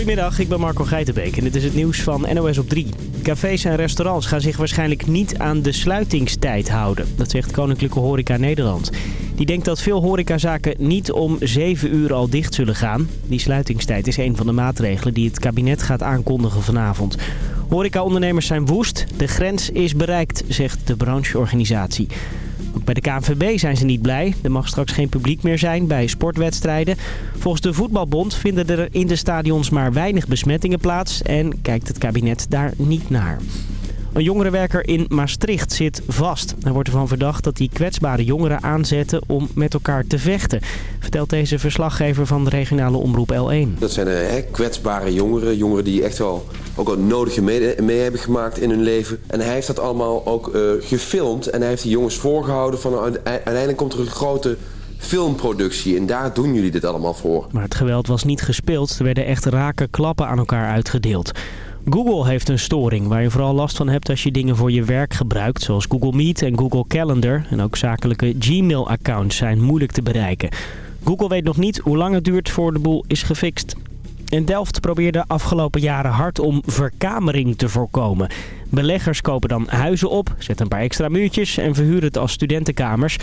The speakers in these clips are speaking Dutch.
Goedemiddag, ik ben Marco Geitenbeek en dit is het nieuws van NOS op 3. Cafés en restaurants gaan zich waarschijnlijk niet aan de sluitingstijd houden. Dat zegt Koninklijke Horeca Nederland. Die denkt dat veel horecazaken niet om 7 uur al dicht zullen gaan. Die sluitingstijd is een van de maatregelen die het kabinet gaat aankondigen vanavond. Horecaondernemers zijn woest. De grens is bereikt, zegt de brancheorganisatie. Bij de KNVB zijn ze niet blij. Er mag straks geen publiek meer zijn bij sportwedstrijden. Volgens de voetbalbond vinden er in de stadions maar weinig besmettingen plaats... en kijkt het kabinet daar niet naar. Een jongerenwerker in Maastricht zit vast. Hij wordt ervan verdacht dat hij kwetsbare jongeren aanzette om met elkaar te vechten. Vertelt deze verslaggever van de regionale omroep L1. Dat zijn eh, kwetsbare jongeren. Jongeren die echt wel ook het nodige mee, mee, hebben gemaakt in hun leven. En hij heeft dat allemaal ook uh, gefilmd. En hij heeft die jongens voorgehouden van uiteindelijk komt er een grote filmproductie. En daar doen jullie dit allemaal voor. Maar het geweld was niet gespeeld. Er werden echt rake klappen aan elkaar uitgedeeld. Google heeft een storing waar je vooral last van hebt als je dingen voor je werk gebruikt. Zoals Google Meet en Google Calendar. En ook zakelijke Gmail-accounts zijn moeilijk te bereiken. Google weet nog niet hoe lang het duurt voor de boel is gefixt. En Delft probeerde afgelopen jaren hard om verkamering te voorkomen. Beleggers kopen dan huizen op, zetten een paar extra muurtjes en verhuren het als studentenkamers.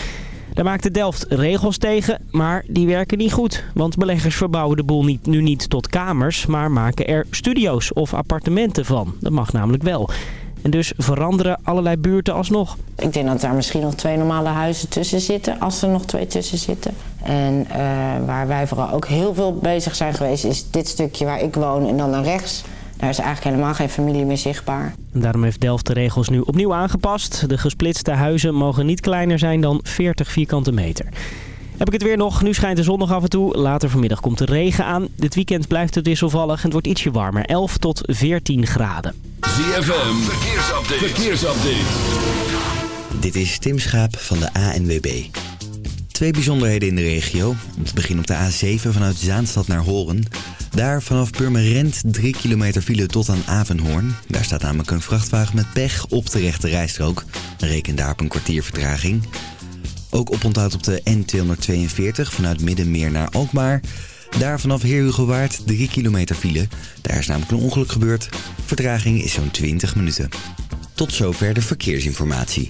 Daar maakte Delft regels tegen, maar die werken niet goed. Want beleggers verbouwen de boel niet, nu niet tot kamers, maar maken er studio's of appartementen van. Dat mag namelijk wel. En dus veranderen allerlei buurten alsnog. Ik denk dat daar misschien nog twee normale huizen tussen zitten, als er nog twee tussen zitten. En uh, waar wij vooral ook heel veel bezig zijn geweest, is dit stukje waar ik woon en dan naar rechts. Daar is eigenlijk helemaal geen familie meer zichtbaar. En daarom heeft Delft de regels nu opnieuw aangepast. De gesplitste huizen mogen niet kleiner zijn dan 40 vierkante meter. Heb ik het weer nog. Nu schijnt de zon nog af en toe. Later vanmiddag komt de regen aan. Dit weekend blijft het wisselvallig en het wordt ietsje warmer. 11 tot 14 graden. ZFM, verkeersupdate. verkeersupdate. Dit is Tim Schaap van de ANWB. Twee bijzonderheden in de regio. Om te beginnen op de A7 vanuit Zaanstad naar Horen. Daar vanaf Purmerend 3 kilometer file tot aan Avenhoorn. Daar staat namelijk een vrachtwagen met pech op de rechte rijstrook. Reken daar op een kwartier vertraging. Ook oponthoud op de N242 vanuit Middenmeer naar Alkmaar. Daar vanaf Heerhugowaard 3 kilometer file. Daar is namelijk een ongeluk gebeurd. Vertraging is zo'n 20 minuten. Tot zover de verkeersinformatie.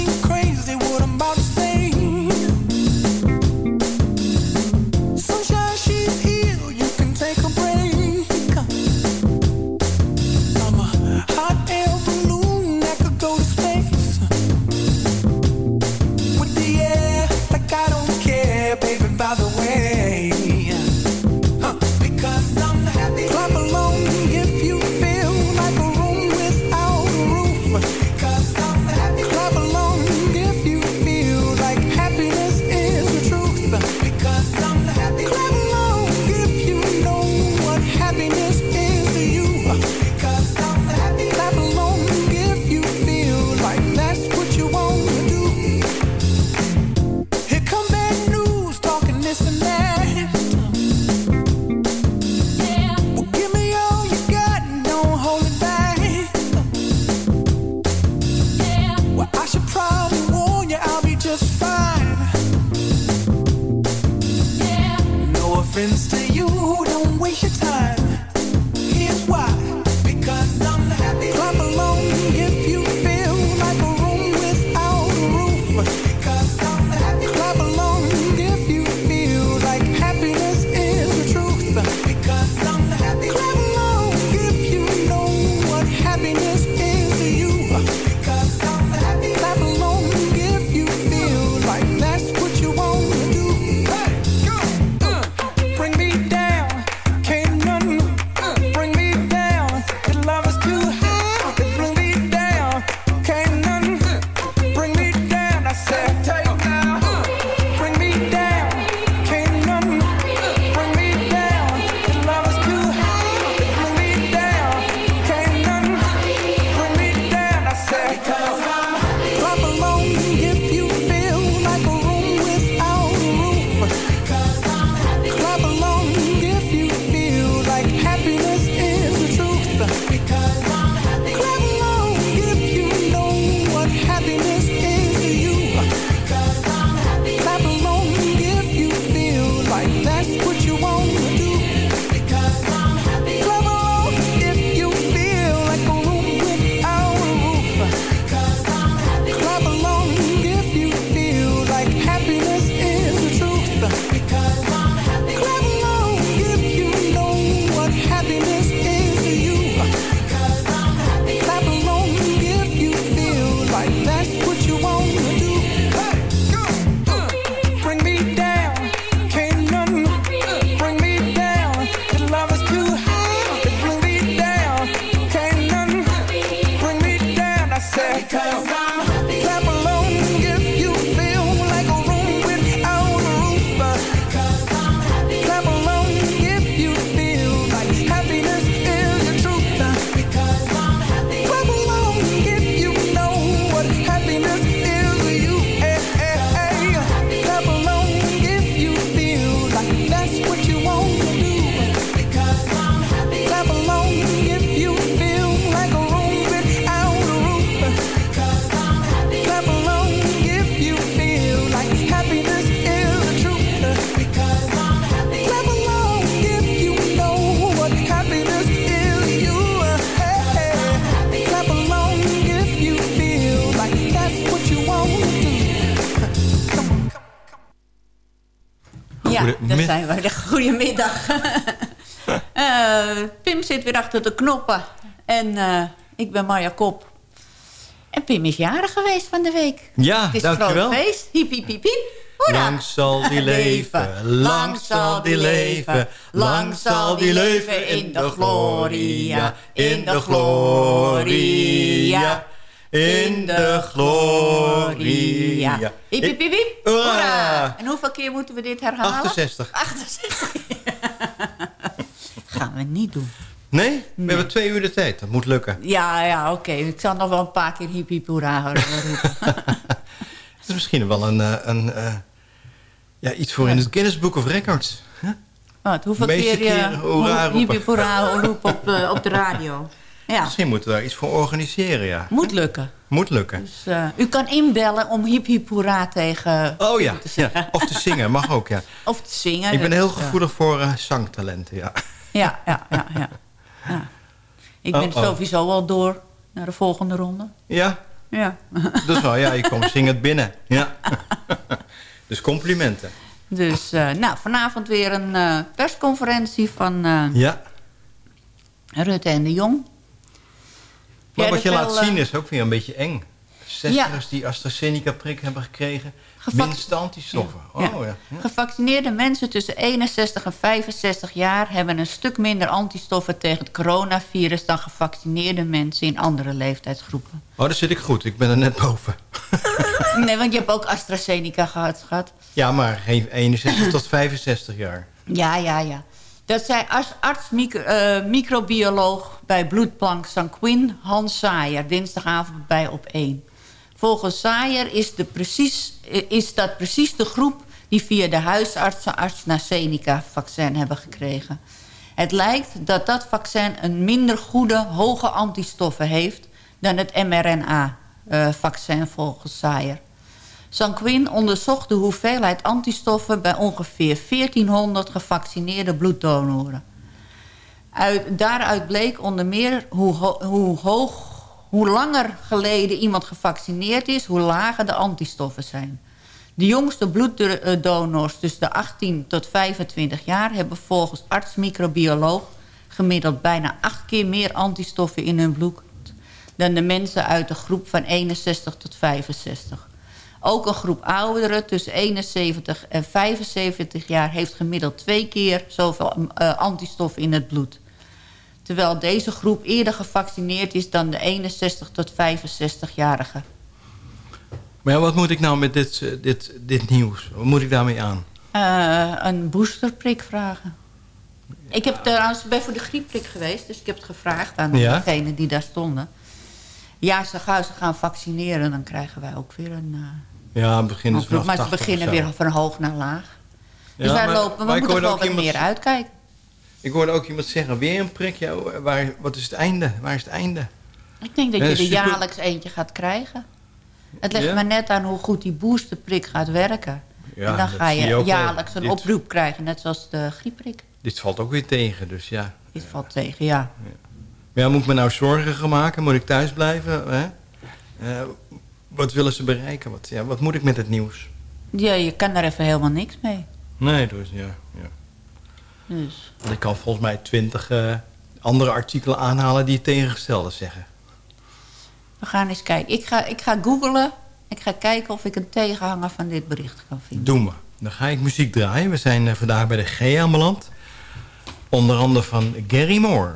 Daar zijn we. Goedemiddag. Eh Pim zit weer achter de knoppen. En eh, ik ben Marja Kop. En Pim is jarig geweest van de week. Ja, Het is een dankjewel. groot feest. Hiep, hiep, hiep, hiep. Hoera. Lang zal die leven, lang zal die leven, lang zal die leven in de gloria, in de gloria, in de gloria. Hiep, hiep, hiep. Hoera. En hoeveel keer moeten we dit herhalen? 68. 68. Gaan we niet doen. Nee? We hebben twee uur de tijd. Dat moet lukken. Ja, ja, oké. Ik zal nog wel een paar keer hiep, hiep, hoera roepen. Het is misschien wel een, eh, een, eh, ja, iets voor in het Guinness Book of Records. Huh? Wat, hoeveel keer, je hiep, roepen. hoera roepen op, eh, op de radio? Ja, Misschien moeten we daar iets voor organiseren, ja. moet lukken. Moet lukken. Dus, eh, u kan inbellen om hiep, hiep, hoera tegen... Oh ja, te ja. of te zingen, mag ook, ja. Of te zingen. Ik ben dat heel gevoelig voor eh, zangtalenten, ja. Ja, ja, ja, ja. ja. Ik ben Oh, oh. sowieso al door naar de volgende ronde. Ja, Ja. dat is wel, ja, je komt zingend binnen. Ja. dus complimenten. Dus eh, nou, vanavond weer een persconferentie van Ja, Rutte en de Jong. Maar wat je laat eh, zien is ook weer een beetje eng. 60ers Ja. die AstraZeneca-prik hebben gekregen. Gevac- Minste antistoffen. Ja. Oh ja. ja. Gevaccineerde mensen tussen 61 en 65 jaar... hebben een stuk minder antistoffen tegen het coronavirus... dan gevaccineerde mensen in andere leeftijdsgroepen. Oh, daar zit ik goed. Ik ben er net boven. Nee, want je hebt ook AstraZeneca gehad, schat. Ja, maar geen 61 tot 65 jaar. Ja, ja, ja. Dat zei arts, eh, microbioloog bij Bloedplank Sanquin Hans Saaier... dinsdagavond bij Op 1. Volgens Saaier is, de precies, eh, is dat precies de groep... die via de huisartsen AstraZeneca-vaccin hebben gekregen. Het lijkt dat dat vaccin een minder goede, hoge antistoffen heeft... dan het mRNA-vaccin volgens Saaier. Sanquin onderzocht de hoeveelheid antistoffen bij ongeveer 1400 gevaccineerde bloeddonoren. Uit, daaruit bleek onder meer hoe, ho- hoe, hoog, hoe langer geleden iemand gevaccineerd is, hoe lager de antistoffen zijn. De jongste bloeddonors tussen de 18 tot 25 jaar hebben volgens arts-microbioloog gemiddeld bijna acht keer meer antistoffen in hun bloed dan de mensen uit de groep van 61 tot 65. Ook een groep ouderen tussen 71 en 75 jaar... heeft gemiddeld twee keer zoveel eh, antistoffen in het bloed. Terwijl deze groep eerder gevaccineerd is... dan de 61 tot 65-jarigen. Maar ja, wat moet ik nou met dit, eh, dit, dit nieuws? Wat moet ik daarmee aan? Eh, een boosterprik vragen. Ik heb trouwens ben voor de griepprik geweest... dus ik heb het gevraagd aan Ja? degenen die daar stonden. Ja, ze gaan, ze gaan vaccineren, dan krijgen wij ook weer een... Ja, beginnen ze vanaf maar ze 80 beginnen weer van hoog naar laag. Dus Ja, wij maar- lopen, we maar moeten ook wat iemand- meer uitkijken. Ik hoorde ook iemand zeggen, weer een prik. Ja, waar, wat is het einde? Waar is het einde? Ik denk dat Ja, je er super. jaarlijks eentje gaat krijgen. Het ligt Ja? maar net aan hoe goed die boosterprik gaat werken. En dan ga je, jaarlijks een Dit- oproep krijgen, net zoals de griepprik. Dit valt ook weer tegen, dus ja. Dit valt tegen, ja. Maar ja, moet ik me nou zorgen gaan maken? Moet ik thuis blijven? Hè? Eh, wat willen ze bereiken? Wat, ja, wat moet ik met het nieuws? ja. Je kan daar even helemaal niks mee. Nee, dus ja. ja. Dus. Want Ik kan volgens mij twintig eh, andere artikelen aanhalen die het tegengestelde zeggen. We gaan eens kijken. Ik ga, ik ga googlen. Ik ga kijken of ik een tegenhanger van dit bericht kan vinden. Doe maar. Dan ga ik muziek draaien. We zijn eh, vandaag bij de G aanbeland. Onder andere van Gary Moore.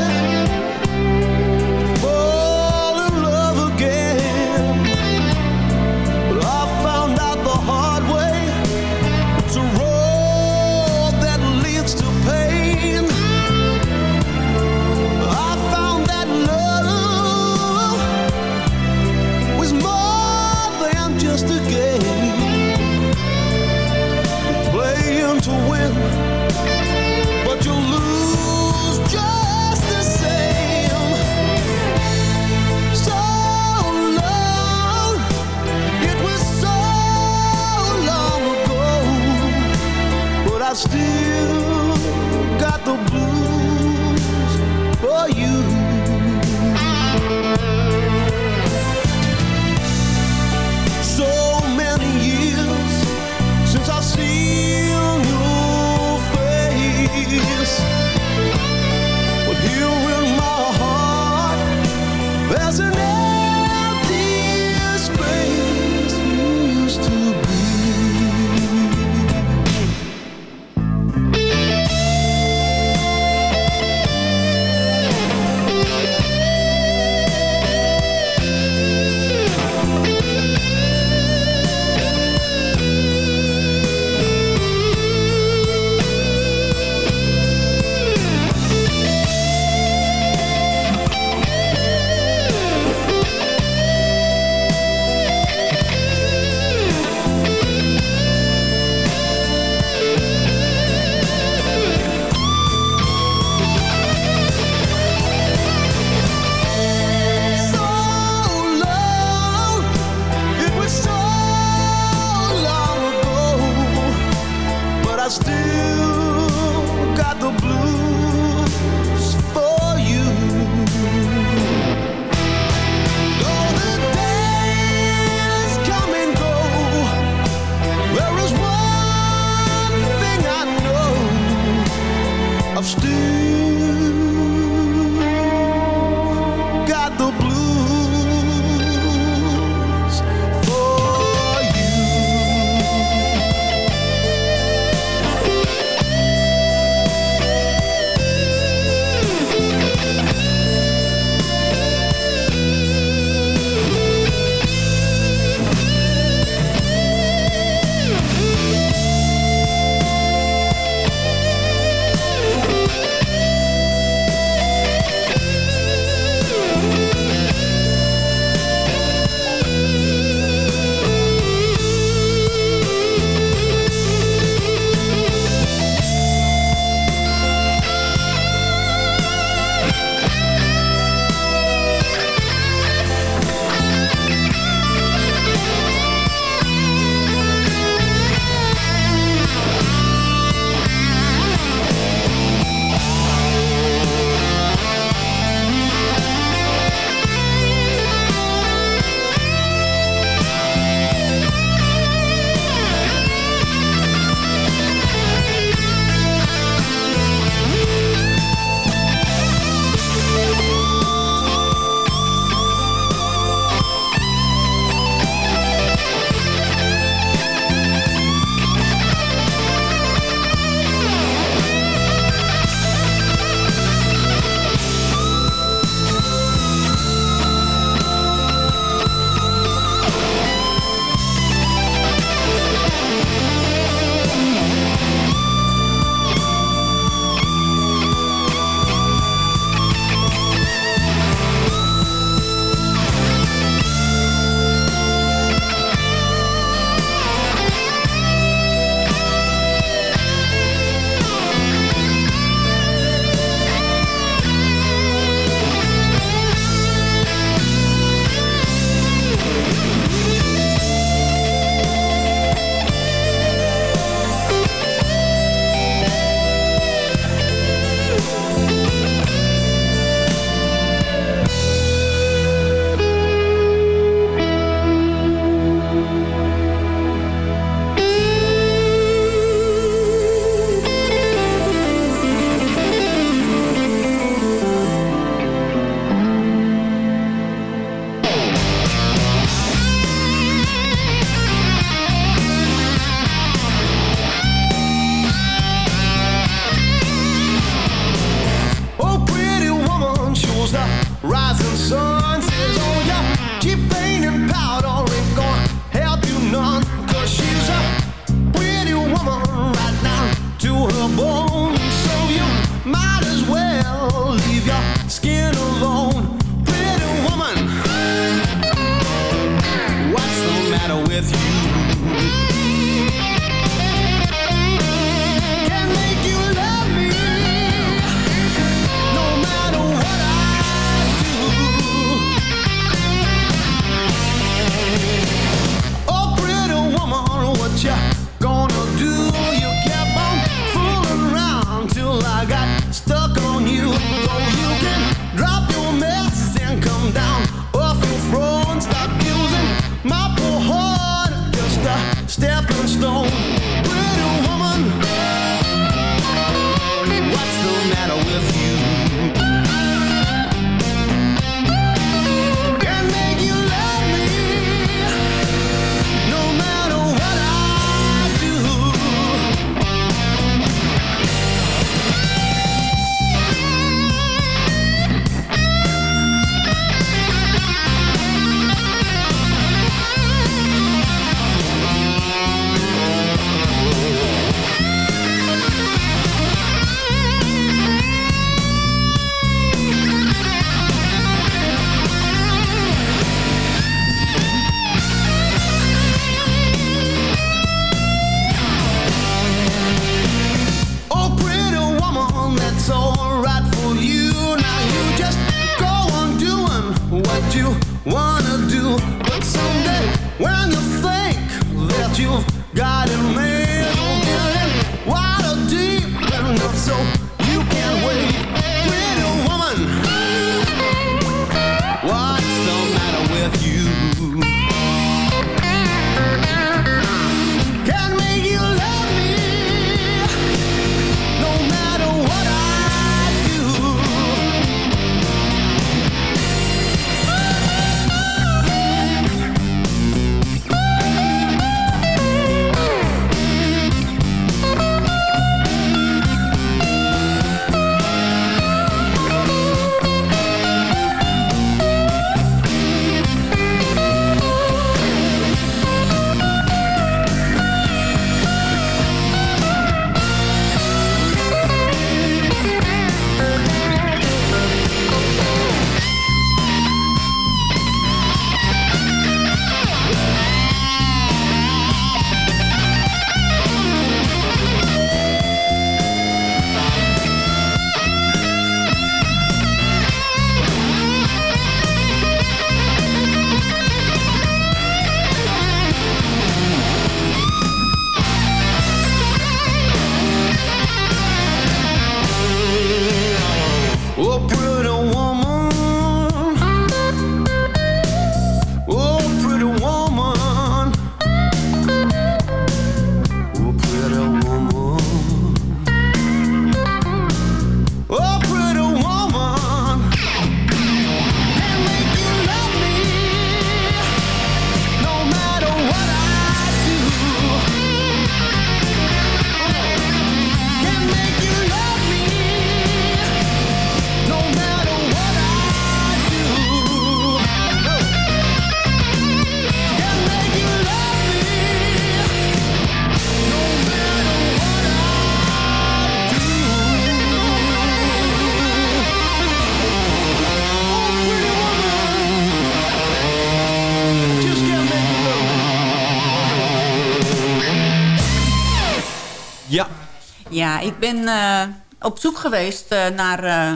ik ben eh, op zoek geweest eh, naar eh,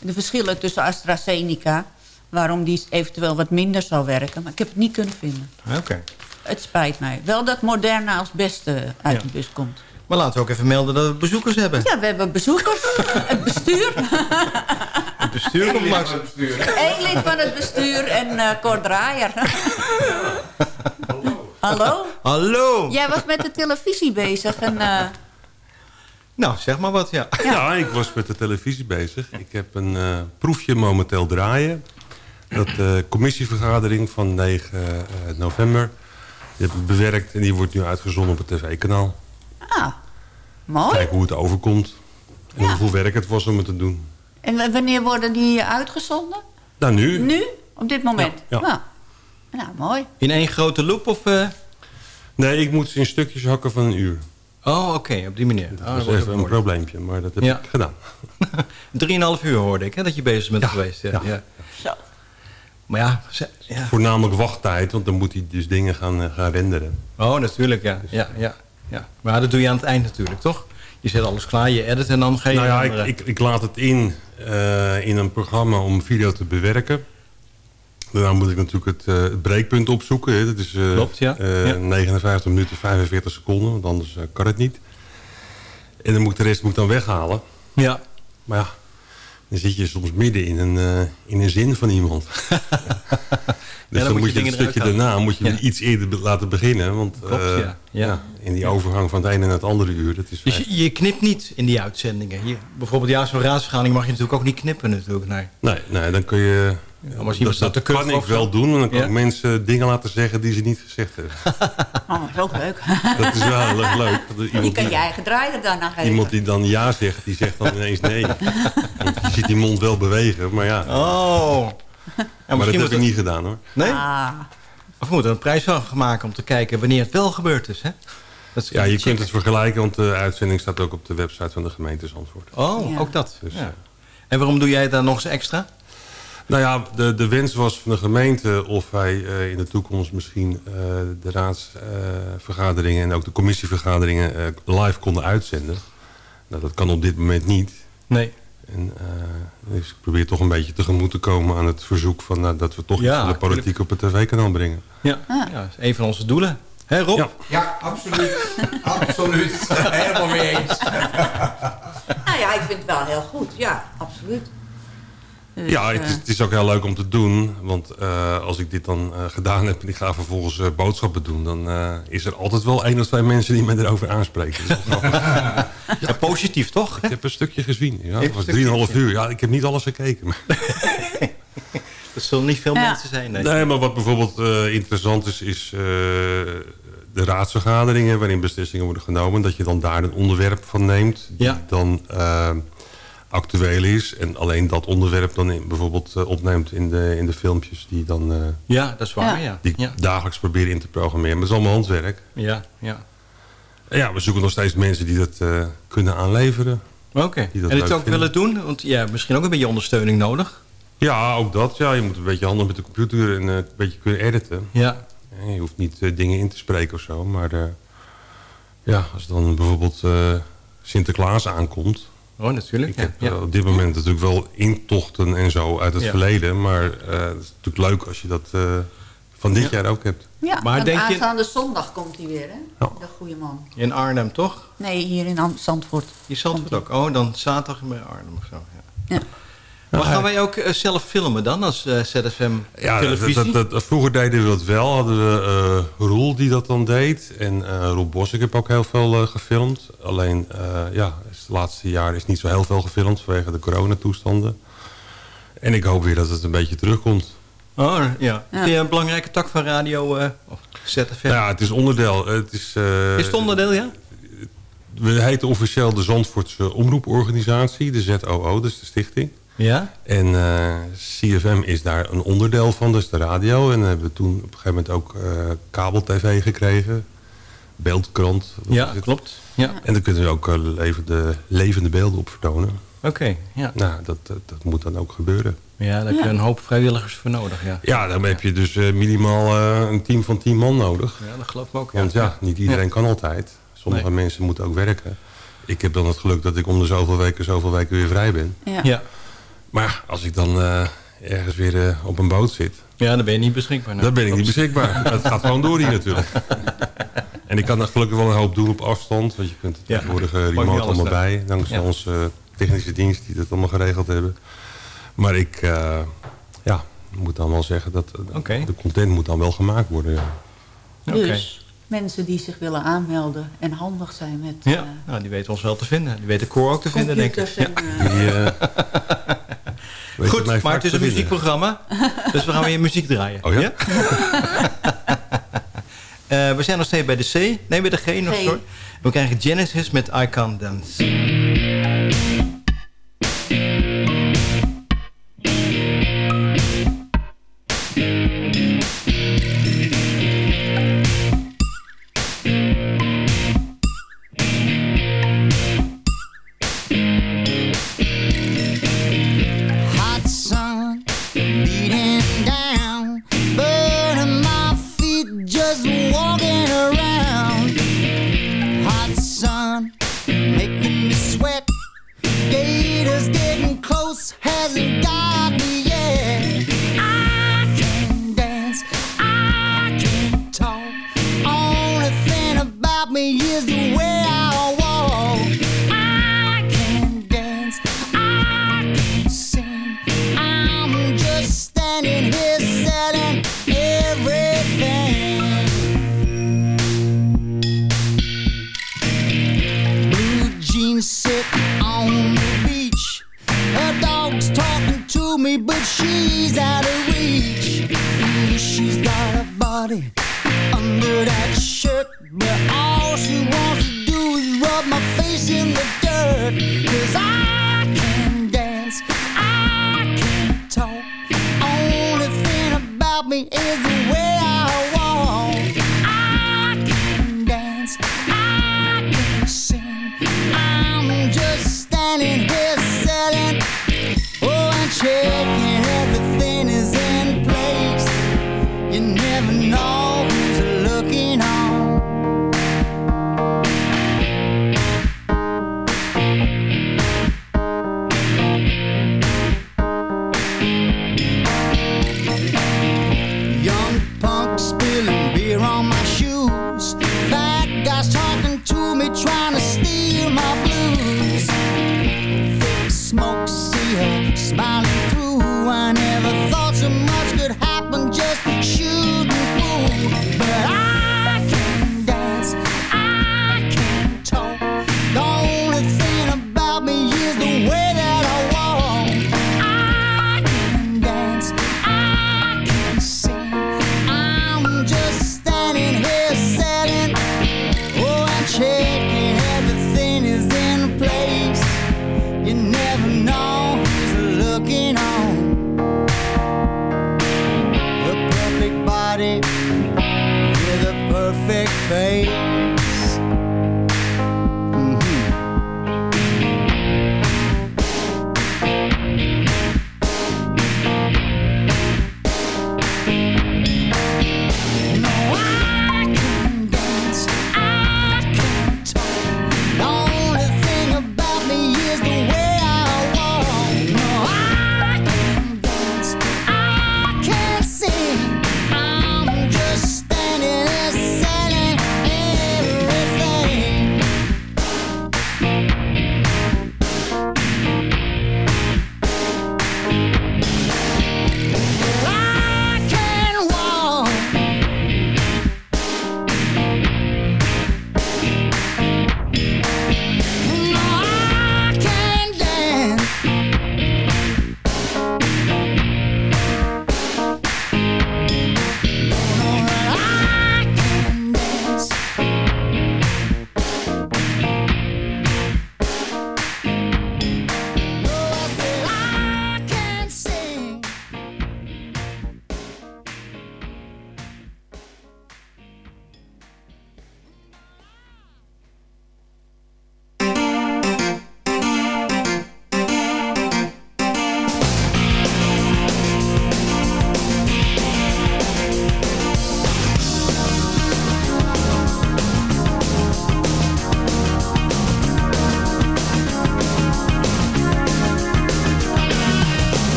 de verschillen tussen AstraZeneca. Waarom die eventueel wat minder zou werken. Maar ik heb het niet kunnen vinden. oké. Het spijt mij. Wel dat Moderna als beste uit Ja. de bus komt. Maar laten we ook even melden dat we bezoekers hebben. Ja, we hebben bezoekers. het bestuur. Het bestuur komt langs. Eén lid van het bestuur en eh Cor Draaier. Hallo? Hallo! Jij was met de televisie bezig. En, eh, Nou, zeg maar wat, ja. Ja. ik was met de televisie bezig. Ik heb een eh, proefje momenteel draaien. Dat de commissievergadering van 9 eh, november. Die heb ik bewerkt en die wordt nu uitgezonden op het tv-kanaal. ah, mooi. Kijken hoe het overkomt. En hoeveel werk het was om het te doen. En wanneer worden die uitgezonden? Nou, nu. Nu? Op dit moment? Ja, ja. Nou, nou, mooi. In één grote loop of... eh? Nee, ik moet ze in stukjes hakken van een uur. Oh, oké, op die manier. Dat Oh, was even een probleempje, maar dat heb Ja. ik gedaan. Drieënhalf uur hoorde ik, hè, dat je bezig bent geweest. Ja. ja. Ja. Zo. Maar ja, ze- ja. Voornamelijk wachttijd, want dan moet hij dus dingen gaan, eh, gaan renderen. Oh, natuurlijk, ja. ja, ja, ja. Maar dat doe je aan het eind natuurlijk, toch? Je zet alles klaar, je edit en dan ga je... Nou ja, ik, ik laat het in eh, in een programma om video te bewerken. Daarna moet ik natuurlijk het, eh, het breekpunt opzoeken. Hè. Dat is eh, Klopt, ja. eh, Ja. 59 minuten 45 seconden, want anders kan het niet. En dan moet ik de rest moet ik dan weghalen. Ja. Maar ja, dan zit je soms midden in een, in een zin van iemand. dus dan dan, moet je het stukje daarna moet je Ja. iets eerder laten beginnen. Want Klopt, ja. In die overgang van het ene naar het andere uur, dat is Dus je knipt niet in die uitzendingen. Je, bijvoorbeeld, ja, zo'n raadsvergadering mag je natuurlijk ook niet knippen natuurlijk. Nee. Nee, nee, dan kun je... dat dat kan ik wel doen, want dan kan Ja. ik mensen dingen laten zeggen die ze niet gezegd hebben. Oh, dat is ook leuk. Dat is wel heel erg leuk. Dat Je Iemand kan je die, eigen draai er daarna geven. iemand die dan ja zegt, die zegt dan ineens nee. Want je ziet die mond wel bewegen, maar ja. Oh. Ja, maar dat heb ik niet gedaan hoor. Nee? Ah, Of we moeten een prijs van maken om te kijken wanneer het wel gebeurd is, hè? Dat is Ja, je checken. kunt het vergelijken, want de uitzending staat ook op de website van de gemeente Zandvoort. Oh, Ja. ook dat. Dus, ja. En waarom doe jij daar nog eens extra? Nou ja, de, de wens was van de gemeente of wij eh, in de toekomst misschien eh, de raadsvergaderingen en ook de commissievergaderingen eh, live konden uitzenden. Nou, dat kan op dit moment niet. Nee. En, eh, dus ik probeer toch een beetje tegemoet te komen aan het verzoek van, nou, dat we toch Ja, iets van de politiek op het tv-kanaal brengen. Ja, ja, dat is een van onze doelen. Hè, Rob? Ja. Ja, absoluut. absoluut. Helemaal mee eens. nou ja, ik vind het wel heel goed. Ja, absoluut. Dus, Ja, het eh, is, het is ook heel leuk om te doen. Want eh, als ik dit dan eh, gedaan heb en ik ga vervolgens eh, boodschappen doen... dan eh, is er altijd wel één of twee mensen die mij erover aanspreken. Dat is wel. Ja, positief toch? ik heb een stukje gezien. Ja, het was een 3,5 uur. Ja, ik heb niet alles gekeken. Maar... Dat zullen niet veel Ja. mensen zijn. Nee. Nee, maar wat bijvoorbeeld eh, interessant is... is eh, de raadsvergaderingen waarin beslissingen worden genomen... dat je dan daar een onderwerp van neemt... die Ja. dan actueel is... en alleen dat onderwerp dan in, bijvoorbeeld eh, opneemt in de, in de filmpjes... die dan... eh, Ja, dat is waar. Ja. Ja, die ja. dagelijks proberen in te programmeren. Maar het is allemaal handwerk. ja, ja. En ja, we zoeken nog steeds mensen die dat eh, kunnen aanleveren. Oké. Die En dat het leuk ook willen doen? Want ja, misschien ook een beetje ondersteuning nodig. Ja, ook dat. Ja, je moet een beetje handig met de computer en een beetje kunnen editen. Ja. Je hoeft niet dingen in te spreken of zo. Maar eh, ja, als dan bijvoorbeeld eh, Sinterklaas aankomt... Oh, natuurlijk. Ik ja. heb ja. eh, op dit moment natuurlijk wel intochten en zo uit het Ja. verleden. Maar eh, het is natuurlijk leuk als je dat eh, van dit Ja. jaar ook hebt. ja, Maar en denk je- aanstaande zondag komt hij weer, hè? Ja. De goede man. In Arnhem, toch? Nee, hier in Am- Zandvoort. Je zat het ook. Oh, dan zaterdag bij Arnhem of zo. Ja. Ja. Maar gaan wij ook zelf filmen dan als eh, ZFM Ja, televisie? dat, dat- vroeger deden we dat wel. Hadden we eh, Roel die dat dan deed. En eh Roel Bos, ik heb ook heel veel gefilmd. Alleen, eh, ja, laatste jaar is niet zo heel veel gefilmd vanwege de coronatoestanden. En ik hoop weer dat het een beetje terugkomt. Oh, ja. Ja. Vind je een belangrijke tak van radio eh, of ZFM? Nou ja, het is onderdeel. Het is, eh, Is het onderdeel, ja? We heten officieel de Zandvoortse Omroeporganisatie, de ZOO, dus de stichting. Ja? En eh, CFM is daar een onderdeel van, dus de radio. En we hebben toen op een gegeven moment ook eh kabel-tv gekregen. Beeldkrant. Ja, klopt. Ja. En daar kunnen we ook eh, levende, levende beelden op vertonen. Oké, ja. Nou, dat, dat, dat moet dan ook gebeuren. Ja, daar heb je Ja. een hoop vrijwilligers voor nodig, ja. Ja, dan heb je dus eh, minimaal eh, een team van 10 man nodig. Ja, dat geloof ik ook. Ja. Want ja, niet iedereen kan altijd. Sommige Nee. mensen moeten ook werken. Ik heb dan het geluk dat ik om de zoveel weken, zoveel weken weer vrij ben. Ja. Ja. Maar als ik dan eh, ergens weer op een boot zit, ja, dan ben je niet beschikbaar. nee. dan ben ik niet beschikbaar. Het gaat gewoon door hier natuurlijk. En ik kan er gelukkig wel een hoop doen op afstand. Want je kunt het Ja. tegenwoordig eh, remote allemaal bij. Dankzij Ja. onze eh, technische dienst die dat allemaal geregeld hebben. Maar ik eh, ja, moet dan wel zeggen dat de content moet dan wel gemaakt worden. ja. Oké. Dus mensen die zich willen aanmelden en handig zijn met Ja, nou, die weten ons wel te vinden. Die weten Cor ook te vinden, denk ik. Ja. Die, eh, Goed, maar het is een vinden. muziekprogramma. dus we gaan weer muziek draaien. Oh ja? Eh, we zijn nog steeds bij de C. Nee, bij de G nog, sorry. We krijgen Genesis met I Can't Dance. God.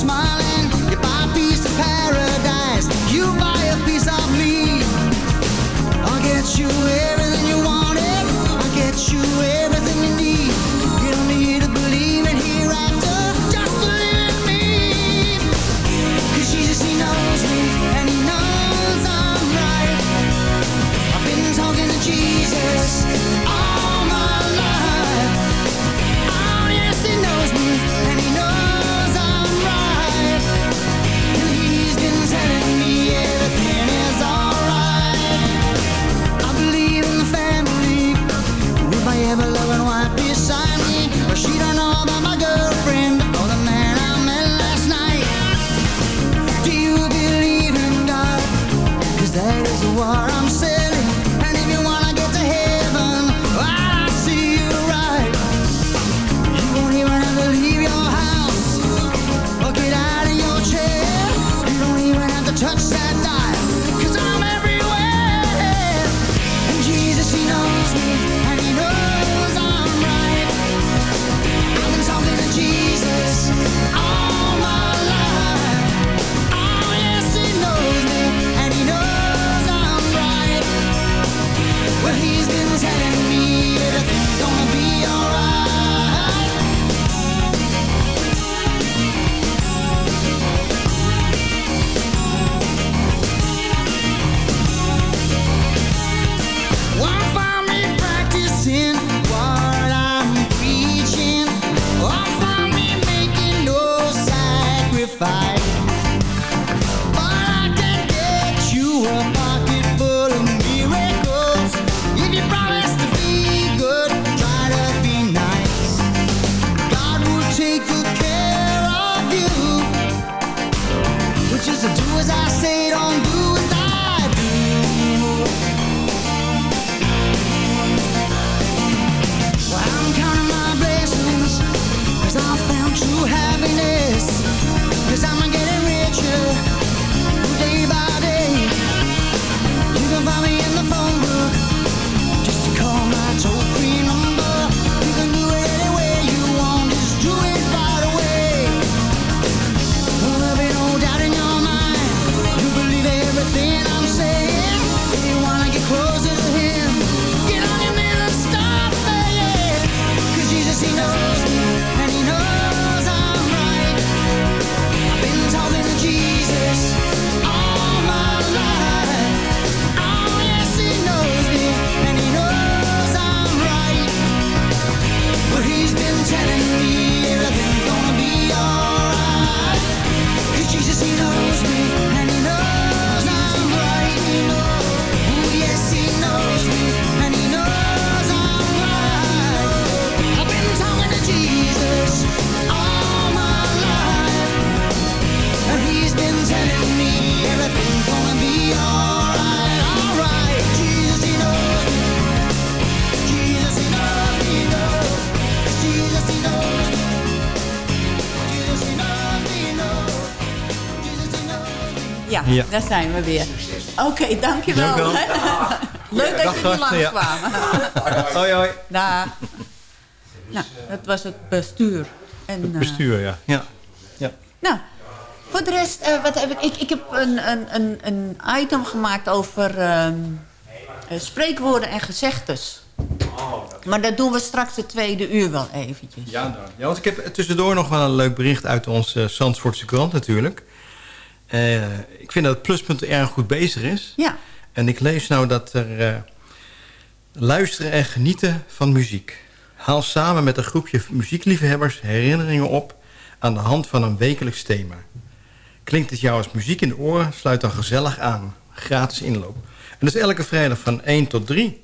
smiling. Ja, Ja. daar zijn we weer. Oké, dankjewel. Wel. Leuk dat jullie gasten, ja. langskwamen. Hoi, hoi. Dag. Nou, dat was het bestuur. En, Het eh, bestuur, ja. ja. ja. nou, voor de rest, eh, wat heb ik? Ik, ik heb een, een, een, een item gemaakt over ehm, eh, spreekwoorden en gezegdes. Maar dat doen we straks het tweede uur wel eventjes. Ja, dan. ja, want ik heb tussendoor nog wel een leuk bericht uit onze Zandvoortse krant natuurlijk. Eh, ik vind dat het pluspunt erg goed bezig is. Ja. En ik lees nou dat er eh, luisteren en genieten van muziek. Haal samen met een groepje muziekliefhebbers herinneringen op aan de hand van een wekelijks thema. Klinkt het jou als muziek in de oren, sluit dan gezellig aan. Gratis inloop. En dat is elke vrijdag van 1 tot 3.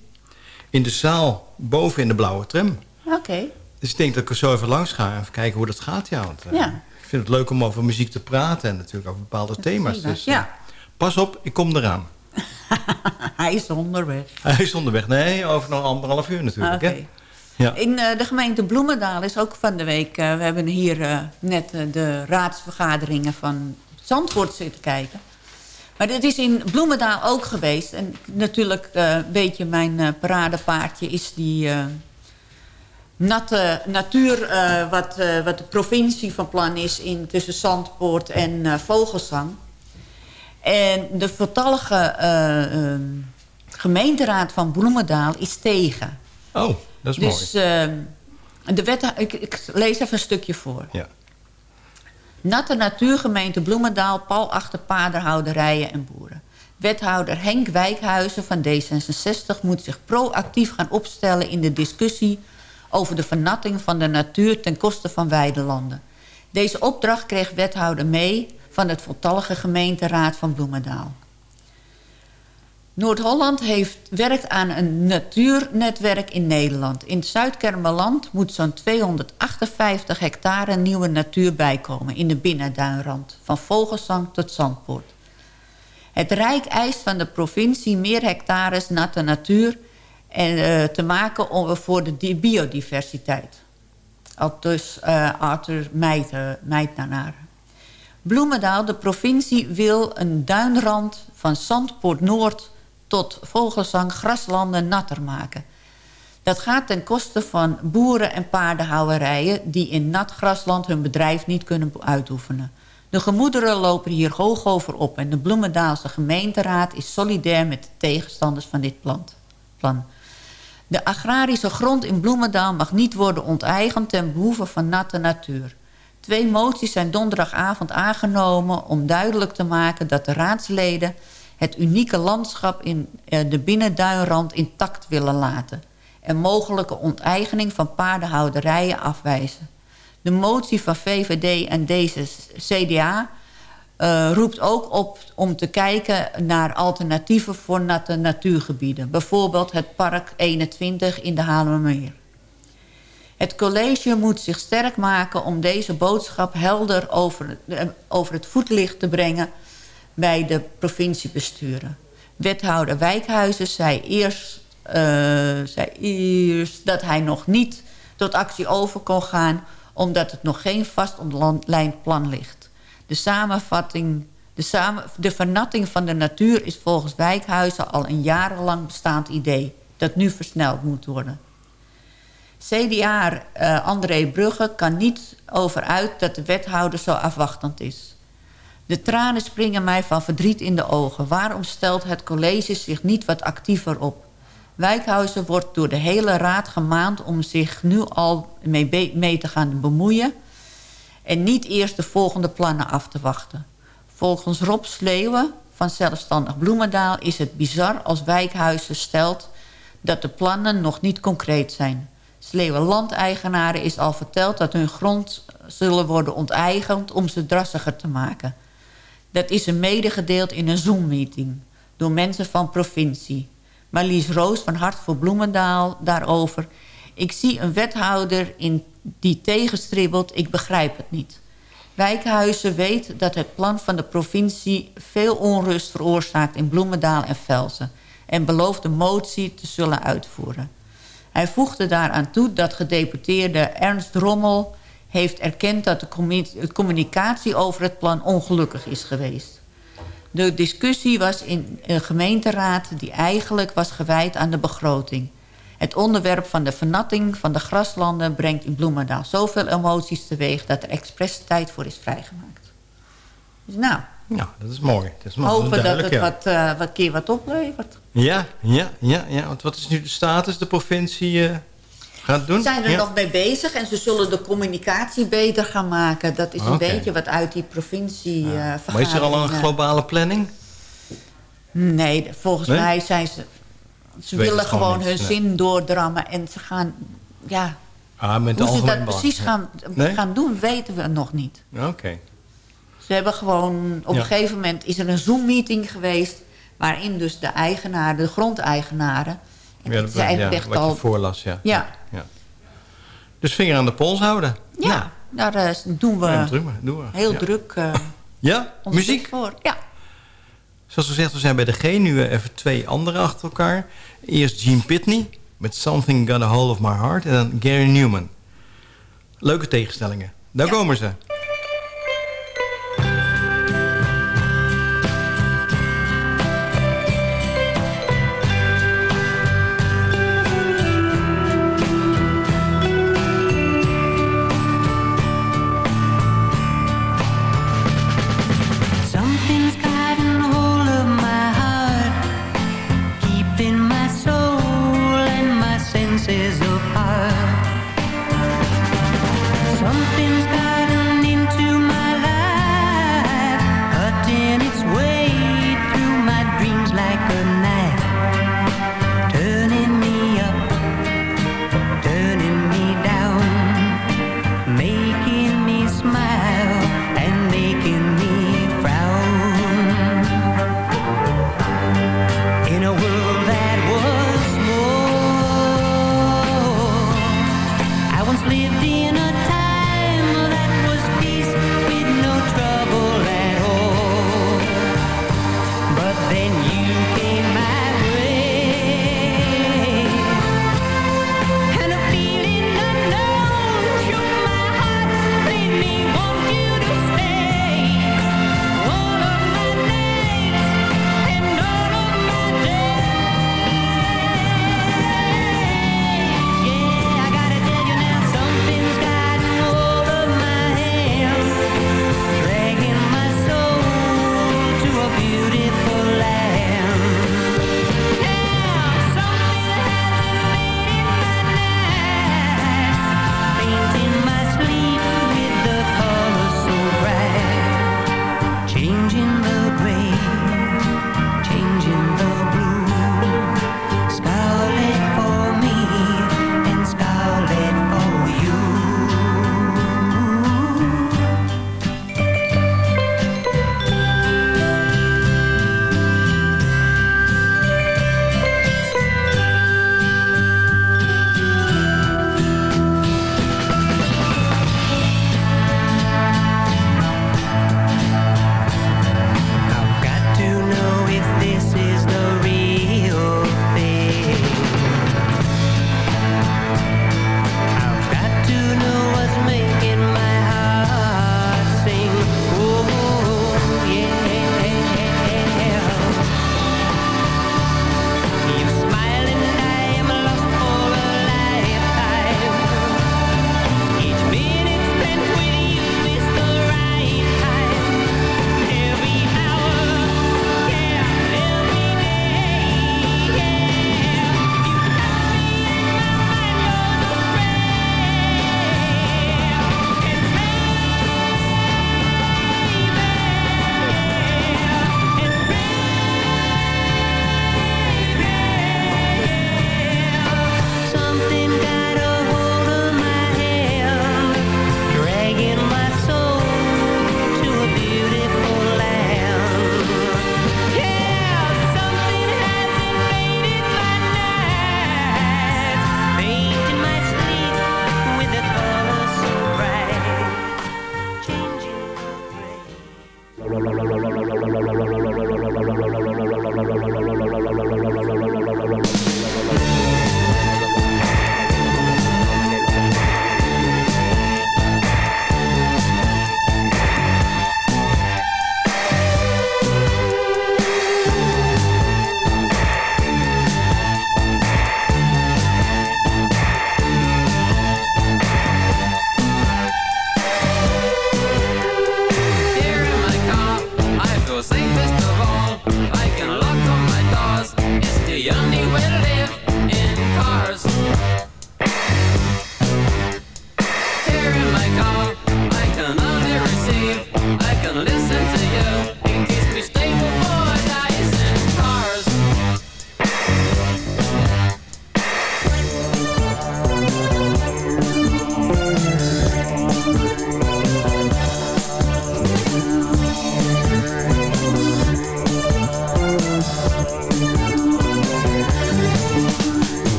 In de zaal boven in de blauwe tram. Oké. Dus ik denk dat ik er zo even langs ga en even kijken hoe dat gaat. Ja, want, eh, Ja. Ik vind het leuk om over muziek te praten en natuurlijk over bepaalde thema's. thema's, Dus, eh, ja. Pas op, ik kom eraan. Hij is onderweg. Hij is onderweg. Nee, over nog anderhalf uur natuurlijk. Hè? Ja. In eh, de gemeente Bloemendaal is ook van de week... eh, we hebben hier net de raadsvergaderingen van Zandvoort zitten kijken. Maar dit is in Bloemendaal ook geweest. En natuurlijk een beetje mijn paradepaardje is die... eh, natte natuur eh, wat, eh, wat de provincie van plan is in, tussen Zandpoort en eh, Vogelsang. En de voltallige eh, eh, gemeenteraad van Bloemendaal is tegen. Oh, dat is dus eh, de wet, ik, ik lees even een stukje voor. Ja. Natte Natuurgemeente Bloemendaal pal achter paardenhouderijen en boeren. Wethouder Henk Wijkhuizen van D66 moet zich proactief gaan opstellen in de discussie over de vernatting van de natuur ten koste van weidelanden. Deze opdracht kreeg wethouder mee van het voltallige gemeenteraad van Bloemendaal. Noord-Holland werkt aan een natuurnetwerk in Nederland. In Zuid-Kermeland moet zo'n 258 hectare nieuwe natuur bijkomen... in de binnenduinrand, van Vogelsang tot Zandpoort. Het Rijk eist van de provincie meer hectares natte natuur... En, eh, te maken om, voor de di- biodiversiteit. Al dus eh, Arthur Meid, eh. Bloemendaal, de provincie, wil een duinrand van Zandpoort Noord tot Vogelsang graslanden natter maken. Dat gaat ten koste van boeren en paardenhouwerijen... die in nat grasland hun bedrijf niet kunnen uitoefenen. De gemoederen lopen hier hoog over op... en de Bloemendaalse gemeenteraad is solidair met de tegenstanders van dit plan. De agrarische grond in Bloemendaal mag niet worden onteigend... ten behoeve van natte natuur. Twee moties zijn donderdagavond aangenomen om duidelijk te maken dat de raadsleden het unieke landschap in eh, de binnenduinrand intact willen laten en mogelijke onteigening van paardenhouderijen afwijzen. De motie van VVD en deze CDA eh, roept ook op om te kijken naar alternatieven voor natte natuurgebieden. Bijvoorbeeld het Park 21 in de Haarlemmermeer. Het college moet zich sterk maken om deze boodschap helder over, eh, over het voetlicht te brengen bij de provinciebesturen. Wethouder Wijkhuizen zei eerst, eh, zei eerst dat hij nog niet tot actie over kon gaan... omdat het nog geen vast ontlijnd plan ligt. De samenvatting... De, samen, vernatting van de natuur is volgens Wijkhuizen al een jarenlang bestaand idee... dat nu versneld moet worden. CDA uh, André Brugge kan niet over uit dat de wethouder zo afwachtend is. De tranen springen mij van verdriet in de ogen. Waarom stelt het college zich niet wat actiever op? Wijkhuizen wordt door de hele raad gemaand om zich nu al mee, mee te gaan bemoeien... en niet eerst de volgende plannen af te wachten. Volgens Rob Sleeuwen van Zelfstandig Bloemendaal is het bizar als Wijkhuizen stelt... dat de plannen nog niet concreet zijn... Sleeuwen landeigenaren is al verteld dat hun grond zullen worden onteigend om ze drassiger te maken. Dat is een medegedeeld in een Zoom-meeting door mensen van provincie. Marlies Roos van Hart voor Bloemendaal daarover. Ik zie een wethouder in die tegenstribbelt, ik begrijp het niet. Wijkhuizen weet dat het plan van de provincie veel onrust veroorzaakt in Bloemendaal en Velsen... en belooft de motie te zullen uitvoeren. Hij voegde daaraan toe dat gedeputeerde Ernst Rommel heeft erkend dat de communicatie over het plan ongelukkig is geweest. De discussie was in een gemeenteraad die eigenlijk was gewijd aan de begroting. Het onderwerp van de vernatting van de graslanden brengt in Bloemendaal zoveel emoties teweeg... dat er expres tijd voor is vrijgemaakt. Dus nou, Nou, dat is mooi. Dat is mooi. hopen dat het ja. wat, eh, wat keer wat oplevert. Ja, ja, ja, ja. Want wat is nu de status de provincie gaat doen? Ze zijn er ja. nog mee bezig en ze zullen de communicatie beter gaan maken. Dat is een beetje wat uit die provincie eh Maar is er al een globale planning? Nee, volgens Nee? mij zijn ze... Ze willen gewoon hun nee. zin doordrammen en ze gaan... Ja, Ah, met hoe ze dat precies Ja. gaan, Nee? gaan doen, weten we nog niet. Oké. Ze hebben gewoon... Op Ja. een gegeven moment is er een Zoom-meeting geweest... waarin dus de eigenaren, de grondeigenaren... En Ja, dat is ja, echt wat al... je voorlas, ja. Ja, Dus vinger aan de pols houden. ja, daar eh, doen we doen we. heel Ja. druk eh Ja, muziek. voor. Ja. Zoals gezegd, we zijn bij de G. Nu eh, even twee andere achter elkaar. Eerst Gene Pitney met Something Got a Hold of My Heart. En dan Gary Newman. Leuke tegenstellingen. Daar komen ze.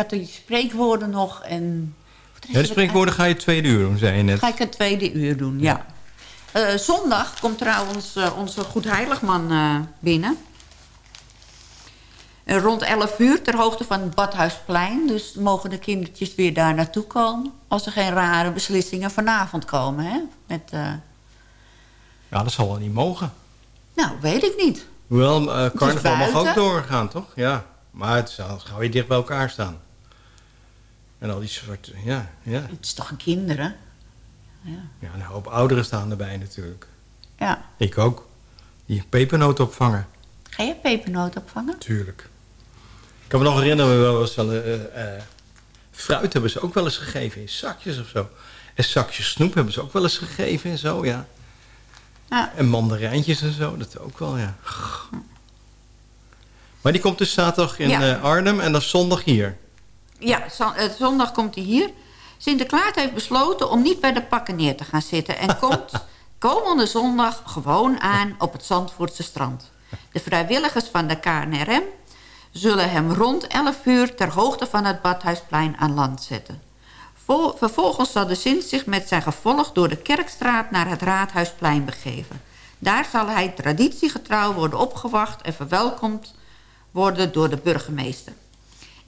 Had die spreekwoorden nog en... Ja, de spreekwoorden ga je het tweede uur doen, zei je net. Ga ik het tweede uur doen, ja. Eh, zondag komt trouwens eh, onze Goedheiligman eh binnen. Rond 11 uur ter hoogte van het Badhuisplein. Dus mogen de kindertjes weer daar naartoe komen. Als er geen rare beslissingen vanavond komen. Hè? Met, eh, Ja, dat zal wel niet mogen. nou, weet ik niet. Hoewel, eh carnaval mag ook doorgaan, toch? Ja. Maar het zal gauw weer dicht bij elkaar staan. En al die soort, ja, ja. Het is toch een kinderen? Ja. Ja, een hoop ouderen staan erbij natuurlijk. ja. Ik ook. Die pepernoten opvangen, Ga je pepernoot opvangen? tuurlijk. Ik kan me nog herinneren, we wel eens wel, eh, eh, fruit hebben ze ook wel eens gegeven in zakjes of zo. En zakjes snoep hebben ze ook wel eens gegeven en zo, ja. Ja. En mandarijntjes en zo, dat ook wel, ja. Maar die komt dus zaterdag in Ja. eh, Arnhem en dan zondag hier. Ja, eh, zondag komt hij hier. Sinterklaas heeft besloten om niet bij de pakken neer te gaan zitten... en komt komende zondag gewoon aan op het Zandvoortse strand. De vrijwilligers van de KNRM zullen hem rond 11 uur... ter hoogte van het Badhuisplein aan land zetten. Vol- vervolgens zal de Sint zich met zijn gevolg door de Kerkstraat... naar het Raadhuisplein begeven. Daar zal hij traditiegetrouw worden opgewacht... en verwelkomd worden door de burgemeester.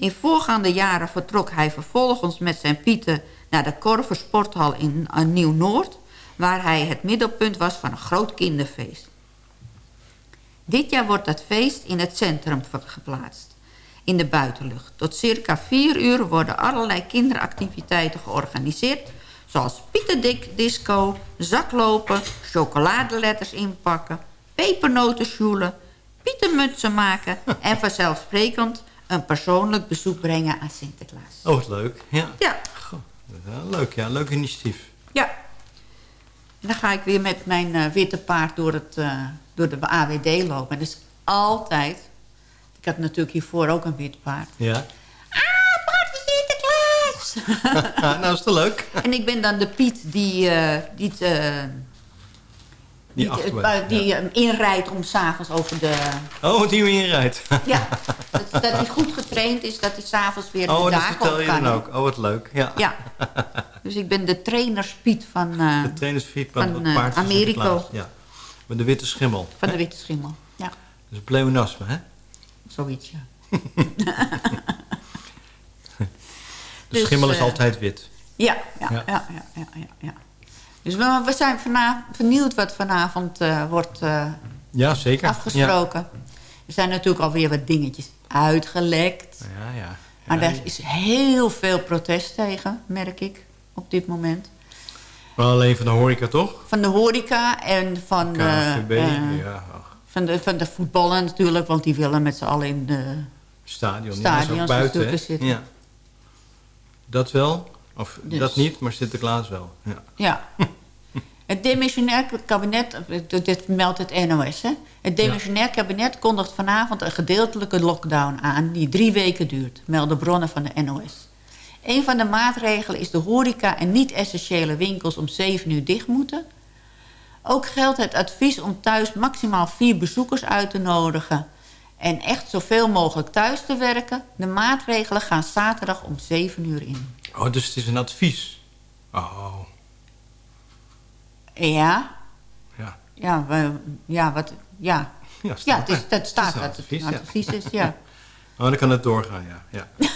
In voorgaande jaren vertrok hij vervolgens met zijn pieten... naar de Korver Sporthal in eh, Nieuw-Noord... waar hij het middelpunt was van een groot kinderfeest. Dit jaar wordt dat feest in het centrum geplaatst, in de buitenlucht. Tot circa vier uur worden allerlei kinderactiviteiten georganiseerd... zoals pieterdik disco, zaklopen, chocoladeletters inpakken... pepernoten sjoelen, pietermutsen maken... en vanzelfsprekend een persoonlijk bezoek brengen aan Sinterklaas. Oh, wat leuk. Ja. Ja, Goh, dat is leuk, ja. Leuk initiatief. ja. En dan ga ik weer met mijn eh, witte paard door, het, eh, door de AWD lopen. Dus altijd... Ik had natuurlijk hiervoor ook een wit paard. Ja. Ah, paard van Sinterklaas! nou, is het leuk. en ik ben dan de Piet die, eh, die, het, Die die, eh, die inrijdt om s'avonds over de... Oh, die inrijdt. Ja, dat, dat hij goed getraind is, dat hij s'avonds weer Oh, de dat dagen vertel op je kan. dan ook. Oh, wat leuk. Ja. Ja. Dus ik ben de trainerspiet van, eh, De trainersfiets Van, van eh, Americo. Ja. Met de witte schimmel. van de Witte Schimmel. Ja, Dat is een pleonasme, hè? zoiets, ja. De Dus, schimmel is altijd wit. Ja. ja, ja, ja, ja, ja. Dus we, we zijn benieuwd wat vanavond eh, wordt eh, Ja, zeker. afgesproken. Er zijn natuurlijk alweer wat dingetjes uitgelekt. Ja, ja. Maar daar is heel veel protest tegen, merk ik, op dit moment. Maar alleen van de horeca, toch? Van de horeca en van, de, eh, ja, van, de, van de voetballen natuurlijk. Want die willen met z'n allen in de... stadion. Stadions buiten, zitten. Ja. Dat wel. Of Dus. dat niet, maar Sinterklaas wel. Ja. Ja. Het demissionair kabinet, dit- dit meldt het NOS, hè? Het demissionair kabinet kondigt vanavond een gedeeltelijke lockdown aan... die drie weken duurt, melden bronnen van de NOS. Een van de maatregelen is de horeca en niet-essentiële winkels om 7 uur dicht moeten. Ook geldt het advies om thuis maximaal vier bezoekers uit te nodigen... en echt zoveel mogelijk thuis te werken. De maatregelen gaan zaterdag om 7 uur in. Oh, dus het is een advies. Oh, Ja, ja. Ja, we, ja, wat, ja. Ja, ja het is, dat staat dat het advies, een ja. advies is, ja. Oh, dan kan het doorgaan, ja. ja.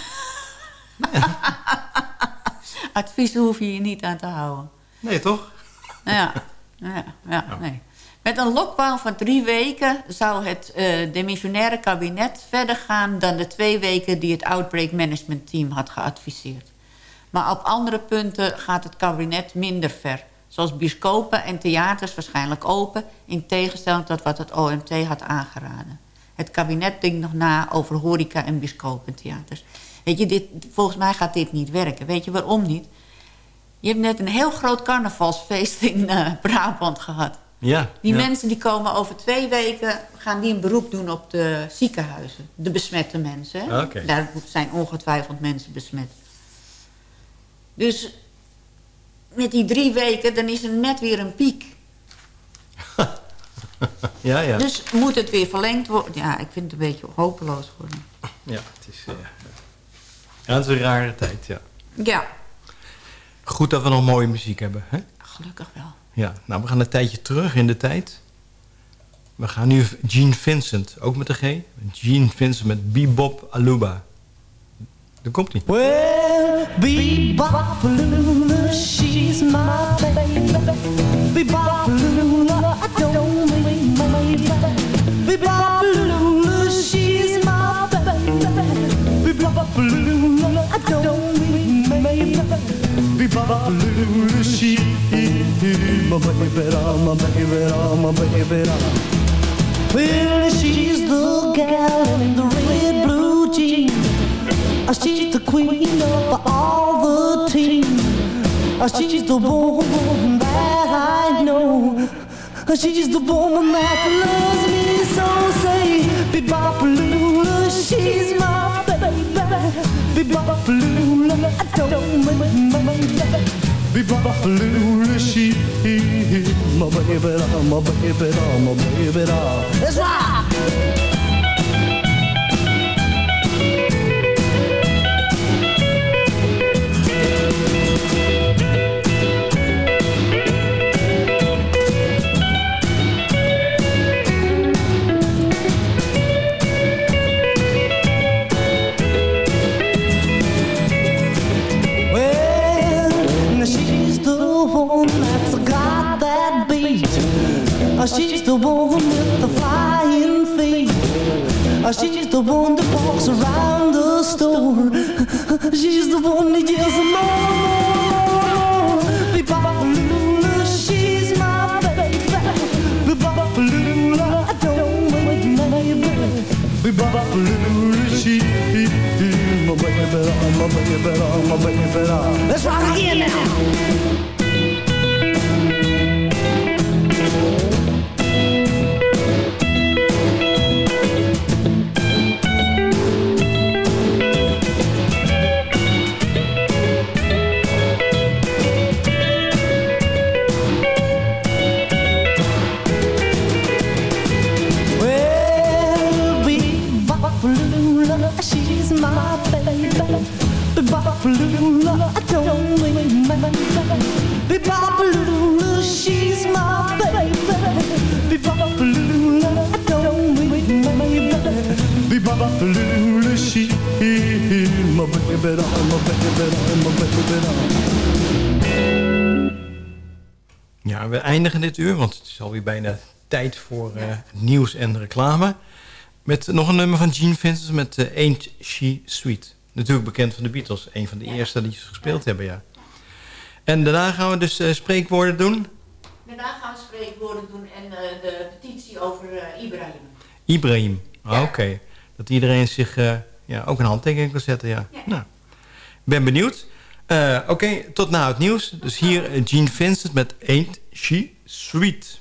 Adviezen hoef je je niet aan te houden. Nee, toch? Ja, ja, ja nee. Met een lockdown van drie weken zou het eh demissionaire kabinet verder gaan... dan de twee weken die het Outbreak Management Team had geadviseerd. Maar op andere punten gaat het kabinet minder ver. Zoals bioscopen en theaters waarschijnlijk open... in tegenstelling tot wat het OMT had aangeraden. Het kabinet denkt nog na over horeca en bioscopen en theaters. Weet je, dit, volgens mij gaat dit niet werken. Weet je waarom niet? Je hebt net een heel groot carnavalsfeest in eh, Brabant gehad. Ja. Die ja. mensen die komen over twee weken... gaan die een beroep doen op de ziekenhuizen. De besmette mensen. Hè? Daar zijn ongetwijfeld mensen besmet. Dus met die drie weken, dan is er net weer een piek. Ja, ja. Dus moet het weer verlengd worden? Ja, ik vind het een beetje hopeloos worden. Ja, het is, eh, ja, het is een rare tijd, ja. Ja, Goed dat we nog mooie muziek hebben, hè? gelukkig wel. Ja, nou, we gaan een tijdje terug in de tijd. We gaan nu Gene Vincent, ook met de G. Gene Vincent met Bebop Aluba. Daar komt hij. Well, she's my baby. I don't mean maybe. Bebop Lula, she's my baby. Bebop Lula, I don't mean maybe. Bebop Lula, she's my baby, my baby, my baby. Well, she's the gal in the red blue jeans. Uh, She's the queen of all the team. Uh, She's the woman that I know. Uh, She's the woman that loves me so. Say, Bebopalula, she's my baby. Bebopalula, I don't mind my baby. Bebopalula, she my baby, my baby, my baby. That's right. She's the one with the flying feet. She's the one that walks around the store. She's the one that yells more, she's my baby. I don't wait, baby. She my baby, my baby, my baby. Let's rock again now. Ja, we eindigen dit uur, want het is alweer bijna tijd voor eh, nieuws en reclame. Met nog een nummer van Gene Vincent met eh, Ain't She Sweet. Natuurlijk bekend van de Beatles. Een van de eerste die ze gespeeld hebben, ja. En daarna gaan we dus eh, spreekwoorden doen. Daarna gaan we spreekwoorden doen en de petitie over Ibrahim. Ibrahim. Ah, Oké. Dat iedereen zich ja, ook een handtekening kan zetten, ja. Nou, ben benieuwd. Eh, Oké, tot na het nieuws. Dus hier eh, Gene Vincent met Ain't She Sweet.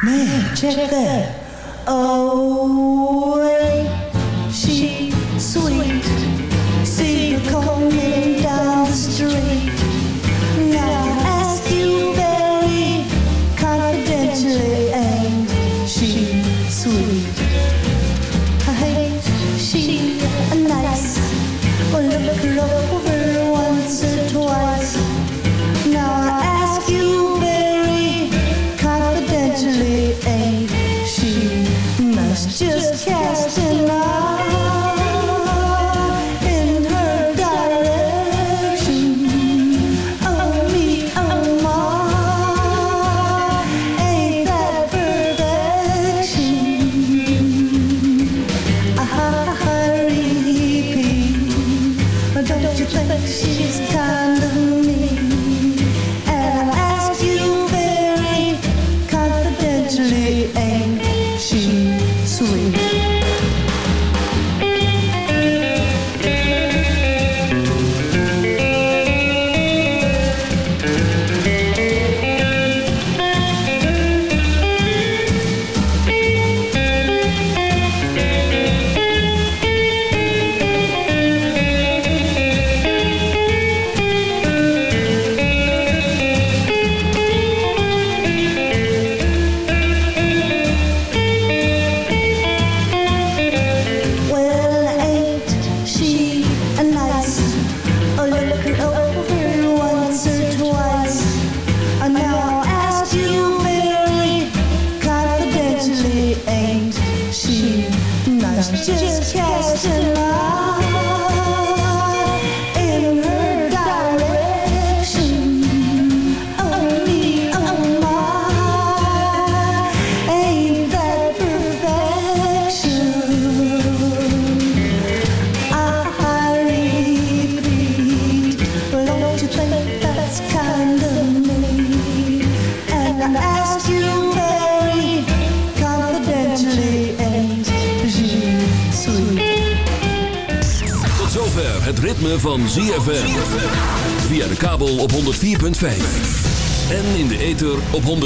Man, check that. Oh, ain't she sweet?